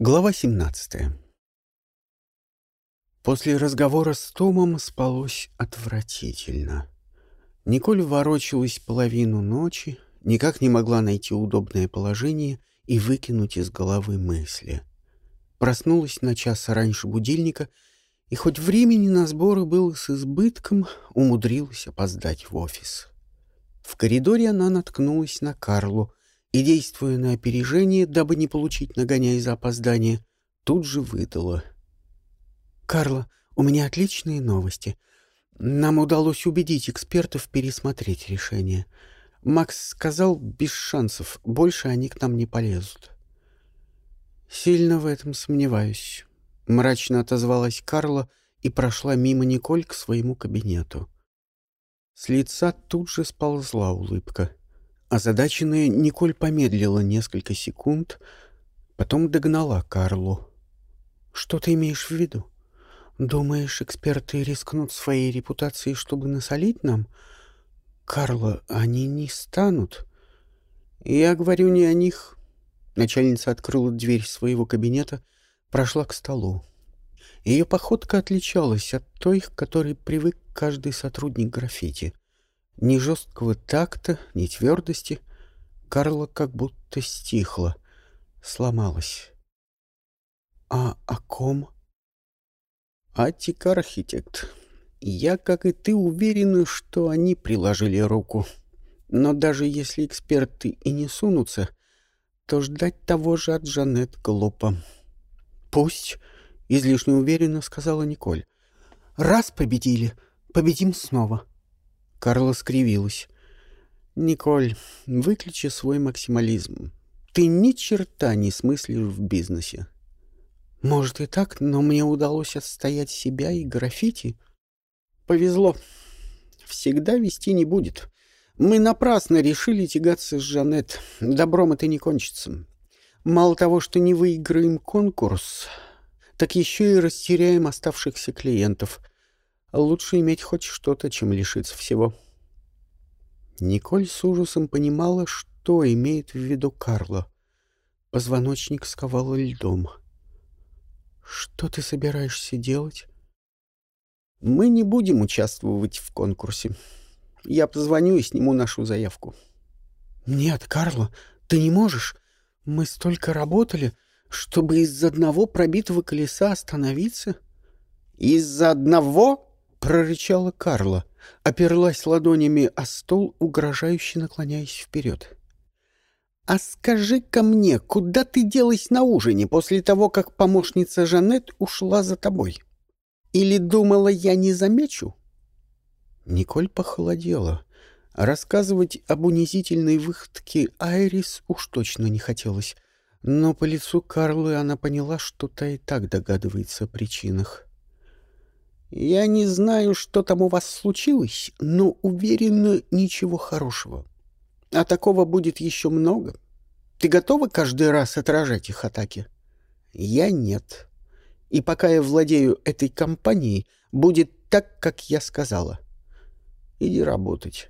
Глава 17 После разговора с Томом спалось отвратительно. Николь ворочалась половину ночи, никак не могла найти удобное положение и выкинуть из головы мысли. Проснулась на час раньше будильника, и хоть времени на сборы было с избытком, умудрилась опоздать в офис. В коридоре она наткнулась на Карлу — и, действуя на опережение, дабы не получить нагоняя за опоздание, тут же выдала. «Карла, у меня отличные новости. Нам удалось убедить экспертов пересмотреть решение. Макс сказал, без шансов, больше они к нам не полезут». «Сильно в этом сомневаюсь», — мрачно отозвалась Карла и прошла мимо Николь к своему кабинету. С лица тут же сползла улыбка — Озадаченная Николь помедлила несколько секунд, потом догнала Карлу. «Что ты имеешь в виду? Думаешь, эксперты рискнут своей репутацией, чтобы насолить нам? Карла, они не станут». «Я говорю не о них». Начальница открыла дверь своего кабинета, прошла к столу. Ее походка отличалась от той, к которой привык каждый сотрудник граффити — ни жесткого такта, ни твердости. Карла как будто стихла, сломалась. «А о ком?» «Атик-архитект. Я, как и ты, уверена, что они приложили руку. Но даже если эксперты и не сунутся, то ждать того же от Жанет глупо». «Пусть», — излишне уверенно сказала Николь. «Раз победили, победим снова». Карла скривилась. «Николь, выключи свой максимализм. Ты ни черта не смыслишь в бизнесе». «Может и так, но мне удалось отстоять себя и граффити». «Повезло. Всегда вести не будет. Мы напрасно решили тягаться с Жанет. Добром это не кончится. Мало того, что не выиграем конкурс, так еще и растеряем оставшихся клиентов. Лучше иметь хоть что-то, чем лишиться всего. Николь с ужасом понимала, что имеет в виду Карло. Позвоночник сковал льдом. «Что ты собираешься делать?» «Мы не будем участвовать в конкурсе. Я позвоню и сниму нашу заявку». «Нет, Карло, ты не можешь. Мы столько работали, чтобы из-за одного пробитого колеса остановиться». «Из-за одного?» — прорычала Карла, оперлась ладонями о стол, угрожающе наклоняясь вперед. «А скажи-ка мне, куда ты делась на ужине после того, как помощница Жанет ушла за тобой? Или думала, я не замечу?» Николь похолодела. Рассказывать об унизительной выходке Айрис уж точно не хотелось, но по лицу Карлы она поняла, что та и так догадывается о причинах. Я не знаю, что там у вас случилось, но уверена, ничего хорошего. А такого будет еще много. Ты готова каждый раз отражать их атаки? Я нет. И пока я владею этой компанией, будет так, как я сказала. Иди работать.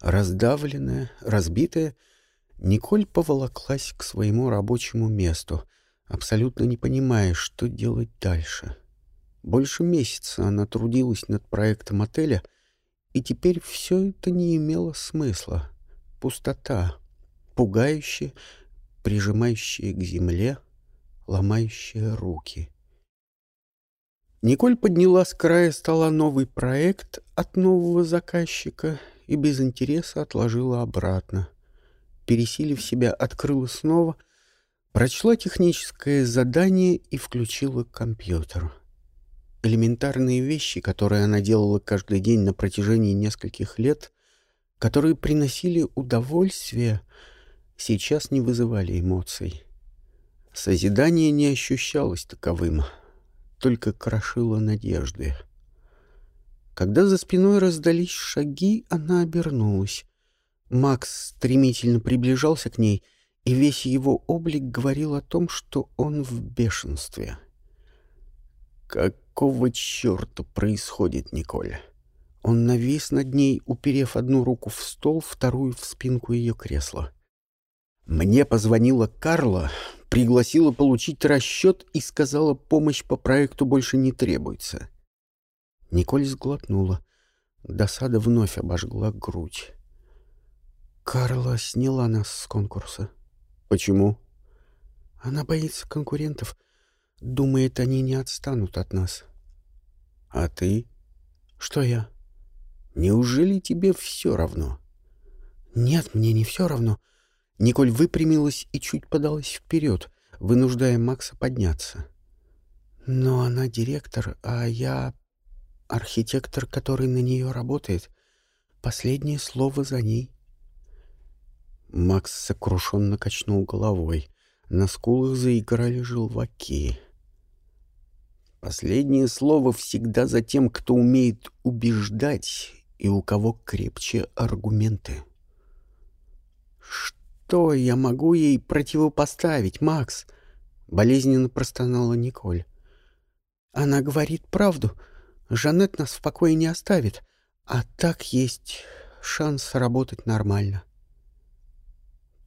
Раздавленная, разбитая, Николь поволоклась к своему рабочему месту, абсолютно не понимая, что делать дальше. — больше месяца она трудилась над проектом отеля, и теперь все это не имело смысла. Пустота, пугающая, прижимающая к земле, ломающая руки. Николь подняла с края стола новый проект от нового заказчика и без интереса отложила обратно. Пересилив себя, открыла снова, прочла техническое задание и включила компьютер. Элементарные вещи, которые она делала каждый день на протяжении нескольких лет, которые приносили удовольствие, сейчас не вызывали эмоций. Созидание не ощущалось таковым, только крошило надежды. Когда за спиной раздались шаги, она обернулась. Макс стремительно приближался к ней, и весь его облик говорил о том, что он в бешенстве. «Как какого черта происходит, Николь?» Он навис над ней, уперев одну руку в стол, вторую в спинку ее кресла. «Мне позвонила Карла, пригласила получить расчет и сказала, помощь по проекту больше не требуется. Николь сглотнула. Досада вновь обожгла грудь. Карла сняла нас с конкурса. Почему? Она боится конкурентов. Думает, они не отстанут от нас. А ты? Что я? Неужели тебе все равно? Нет, мне не все равно. Николь выпрямилась и чуть подалась вперед, вынуждая Макса подняться. Но она директор, а я архитектор, который на нее работает. Последнее слово за ней. Макс сокрушенно качнул головой. На скулах заиграли желваки. Последнее слово всегда за тем, кто умеет убеждать и у кого крепче аргументы. «Что я могу ей противопоставить, Макс?» — болезненно простонала Николь. «Она говорит правду. Жанет нас в покое не оставит, а так есть шанс работать нормально».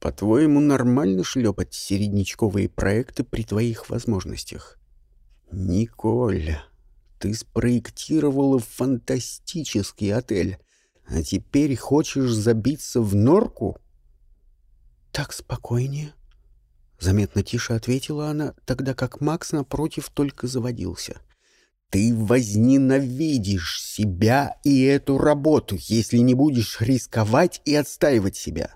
«По-твоему, нормально шлепать середнячковые проекты при твоих возможностях?» «Николь, ты спроектировала фантастический отель, а теперь хочешь забиться в норку?» «Так спокойнее», — заметно тише ответила она, тогда как Макс напротив только заводился. «Ты возненавидишь себя и эту работу, если не будешь рисковать и отстаивать себя.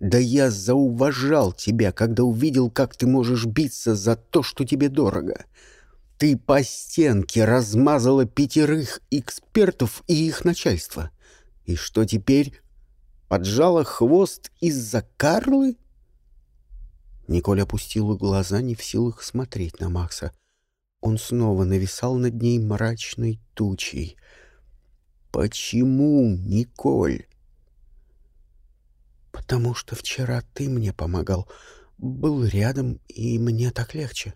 Да я зауважал тебя, когда увидел, как ты можешь биться за то, что тебе дорого. Ты по стенке размазала пятерых экспертов и их начальство. И что теперь? Поджала хвост из-за Карлы? Николь опустила глаза, не в силах смотреть на Макса. Он снова нависал над ней мрачной тучей. «Почему, Николь?» «Потому что вчера ты мне помогал, был рядом, и мне так легче».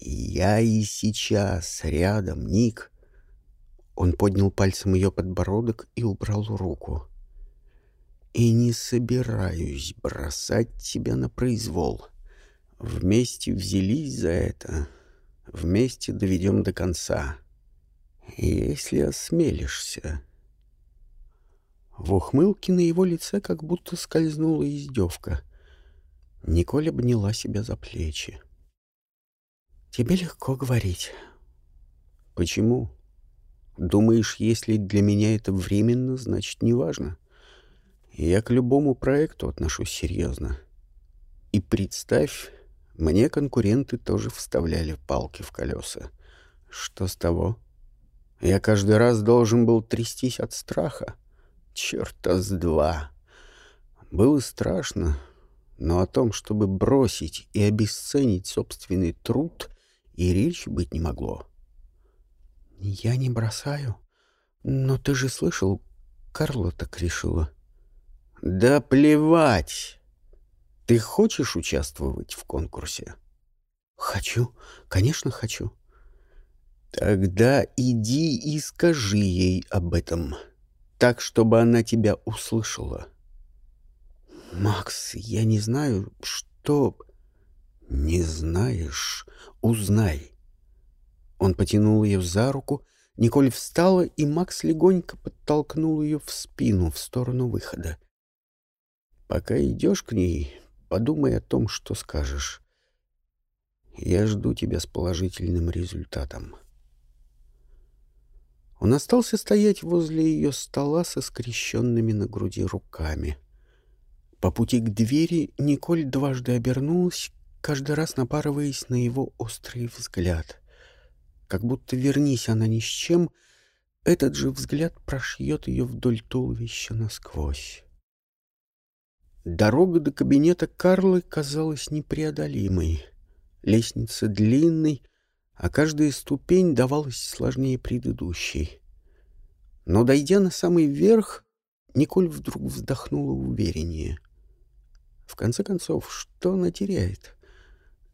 «Я и сейчас рядом, Ник». Он поднял пальцем ее подбородок и убрал руку. «И не собираюсь бросать тебя на произвол. Вместе взялись за это, вместе доведем до конца. Если осмелишься...» В ухмылке на его лице как будто скользнула издевка. Николь обняла себя за плечи. Тебе легко говорить. Почему? Думаешь, если для меня это временно, значит, неважно? Я к любому проекту отношусь серьезно. И представь, мне конкуренты тоже вставляли палки в колеса. Что с того? Я каждый раз должен был трястись от страха. Черта с два. Было страшно, но о том, чтобы бросить и обесценить собственный труд, и речи быть не могло. «Я не бросаю. Но ты же слышал, Карла так решила». «Да плевать! Ты хочешь участвовать в конкурсе?» «Хочу. Конечно, хочу». «Тогда иди и скажи ей об этом, так, чтобы она тебя услышала». «Макс, я не знаю, что...» «Не знаешь? Узнай!» Он потянул ее за руку, Николь встала, и Макс легонько подтолкнул ее в спину в сторону выхода. «Пока идешь к ней, подумай о том, что скажешь. Я жду тебя с положительным результатом». Он остался стоять возле ее стола со скрещенными на груди руками. По пути к двери Николь дважды обернулась каждый раз напарываясь на его острый взгляд. Как будто вернись она ни с чем, этот же взгляд прошьет ее вдоль туловища насквозь. Дорога до кабинета Карлы казалась непреодолимой. Лестница длинной, а каждая ступень давалась сложнее предыдущей. Но, дойдя на самый верх, Николь вдруг вздохнула увереннее. В конце концов, что она теряет?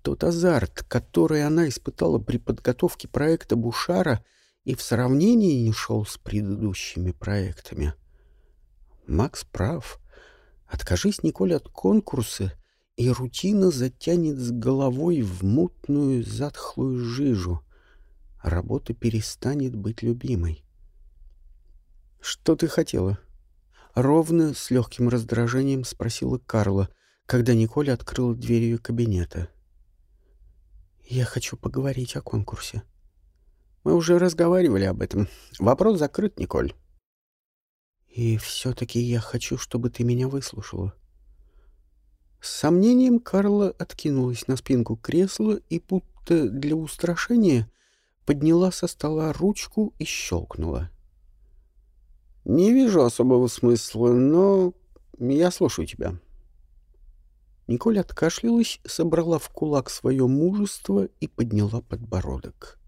Тот азарт, который она испытала при подготовке проекта Бушара, и в сравнении не шел с предыдущими проектами. Макс прав. Откажись, Николь, от конкурса, и рутина затянет с головой в мутную затхлую жижу. Работа перестанет быть любимой. «Что ты хотела?» Ровно, с легким раздражением спросила Карла, когда Николь открыла дверь ее кабинета. «Я хочу поговорить о конкурсе». «Мы уже разговаривали об этом. Вопрос закрыт, Николь». «И все-таки я хочу, чтобы ты меня выслушала». С сомнением Карла откинулась на спинку кресла и, будто для устрашения, подняла со стола ручку и щелкнула. «Не вижу особого смысла, но я слушаю тебя». Николь откашлялась, собрала в кулак свое мужество и подняла подбородок.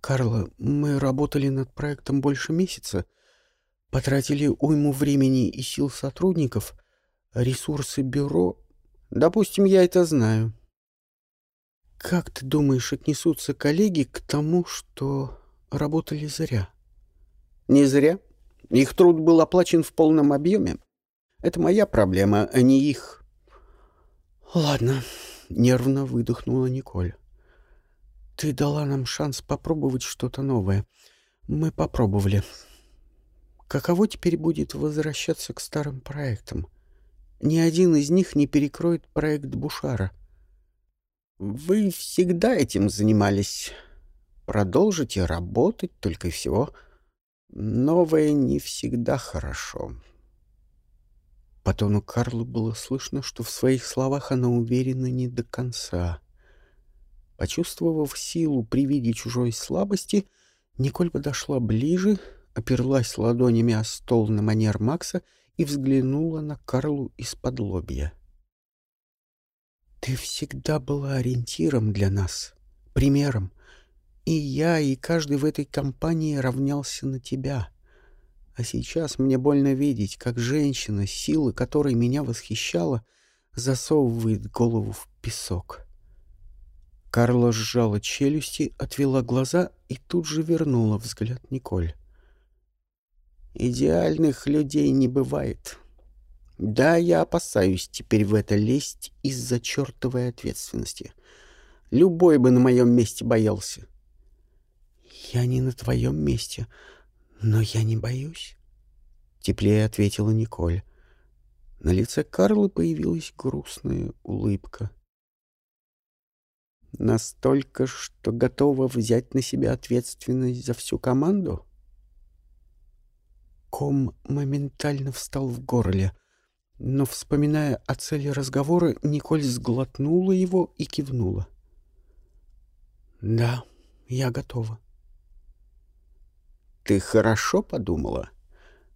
«Карла, мы работали над проектом больше месяца, потратили уйму времени и сил сотрудников, ресурсы бюро... Допустим, я это знаю. Как ты думаешь, отнесутся коллеги к тому, что работали зря?» Не зря. Их труд был оплачен в полном объеме. Это моя проблема, а не их. Ладно, нервно выдохнула Николь. Ты дала нам шанс попробовать что-то новое. Мы попробовали. Каково теперь будет возвращаться к старым проектам? Ни один из них не перекроет проект Бушара. Вы всегда этим занимались. Продолжите работать только и всего — Новое не всегда хорошо. По тону Карлы было слышно, что в своих словах она уверена не до конца. Почувствовав силу при виде чужой слабости, Николь подошла ближе, оперлась ладонями о стол на манер Макса и взглянула на Карлу из-под лобья. «Ты всегда была ориентиром для нас, примером, и я, и каждый в этой компании равнялся на тебя. А сейчас мне больно видеть, как женщина, силы которой меня восхищала, засовывает голову в песок. Карла сжала челюсти, отвела глаза и тут же вернула взгляд Николь. «Идеальных людей не бывает. Да, я опасаюсь теперь в это лезть из-за чертовой ответственности. Любой бы на моем месте боялся. «Я не на твоем месте, но я не боюсь», — теплее ответила Николь. На лице Карлы появилась грустная улыбка. «Настолько, что готова взять на себя ответственность за всю команду?» Ком моментально встал в горле, но, вспоминая о цели разговора, Николь сглотнула его и кивнула. «Да, я готова». Ты хорошо подумала?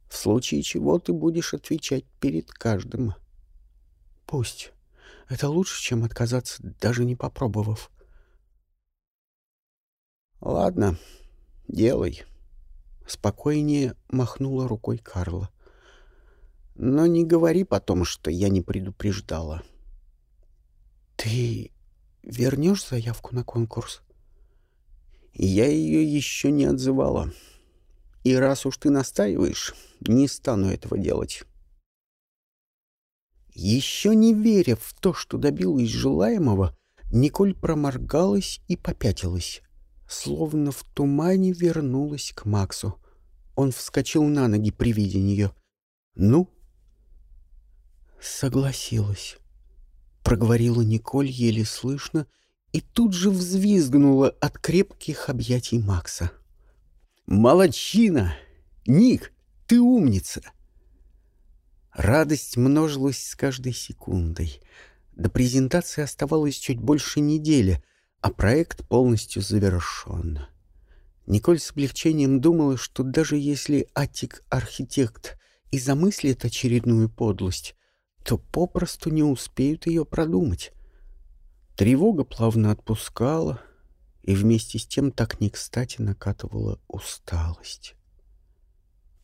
В случае чего ты будешь отвечать перед каждым. Пусть. Это лучше, чем отказаться, даже не попробовав. Ладно, делай. Спокойнее махнула рукой Карла. Но не говори потом, что я не предупреждала. Ты вернешь заявку на конкурс? Я ее еще не отзывала. И раз уж ты настаиваешь, не стану этого делать. Еще не веря в то, что добилась желаемого, Николь проморгалась и попятилась, словно в тумане вернулась к Максу. Он вскочил на ноги при виде нее. «Ну?» «Согласилась», — проговорила Николь еле слышно и тут же взвизгнула от крепких объятий Макса. Молодчина! Ник, ты умница!» Радость множилась с каждой секундой. До презентации оставалось чуть больше недели, а проект полностью завершен. Николь с облегчением думала, что даже если Атик-архитект и замыслит очередную подлость, то попросту не успеют ее продумать. Тревога плавно отпускала — и вместе с тем так не кстати накатывала усталость.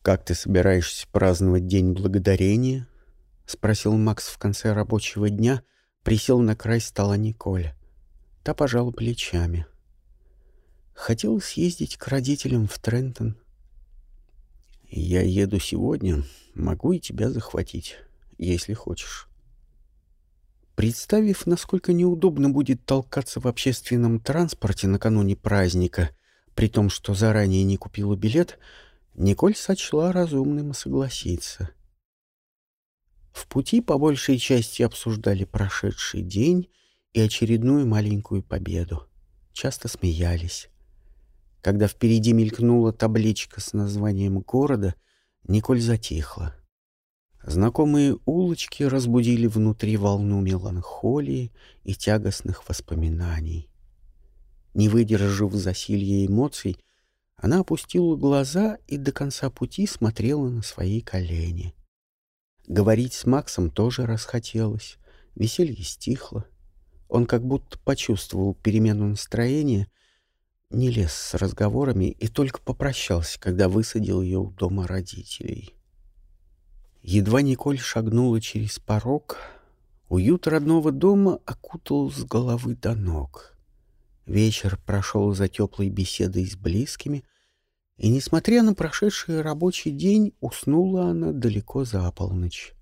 «Как ты собираешься праздновать День Благодарения?» — спросил Макс в конце рабочего дня, присел на край стола Николя. Та пожала плечами. Хотел съездить к родителям в Трентон. «Я еду сегодня, могу и тебя захватить, если хочешь». Представив, насколько неудобно будет толкаться в общественном транспорте накануне праздника, при том, что заранее не купила билет, Николь сочла разумным согласиться. В пути по большей части обсуждали прошедший день и очередную маленькую победу. Часто смеялись. Когда впереди мелькнула табличка с названием города, Николь затихла. Знакомые улочки разбудили внутри волну меланхолии и тягостных воспоминаний. Не выдержав засилья эмоций, она опустила глаза и до конца пути смотрела на свои колени. Говорить с Максом тоже расхотелось, веселье стихло. Он как будто почувствовал перемену настроения, не лез с разговорами и только попрощался, когда высадил ее у дома родителей. Едва Николь шагнула через порог, уют родного дома окутал с головы до ног. Вечер прошел за теплой беседой с близкими, и, несмотря на прошедший рабочий день, уснула она далеко за полночь.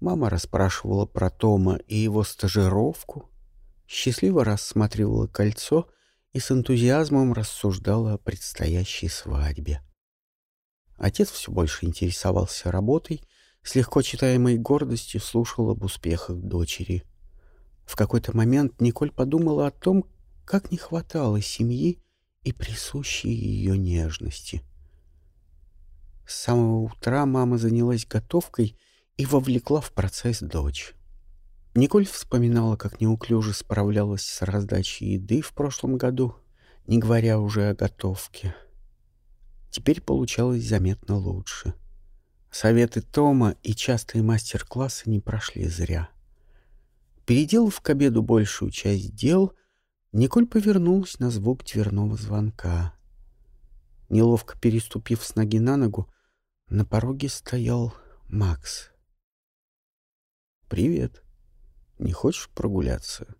Мама расспрашивала про Тома и его стажировку, счастливо рассматривала кольцо и с энтузиазмом рассуждала о предстоящей свадьбе. Отец все больше интересовался работой с легко читаемой гордостью слушал об успехах дочери. В какой-то момент Николь подумала о том, как не хватало семьи и присущей ее нежности. С самого утра мама занялась готовкой и вовлекла в процесс дочь. Николь вспоминала, как неуклюже справлялась с раздачей еды в прошлом году, не говоря уже о готовке. Теперь получалось заметно лучше — Советы Тома и частые мастер-классы не прошли зря. Переделав к обеду большую часть дел, Николь повернулась на звук дверного звонка. Неловко переступив с ноги на ногу, на пороге стоял Макс. «Привет. Не хочешь прогуляться?»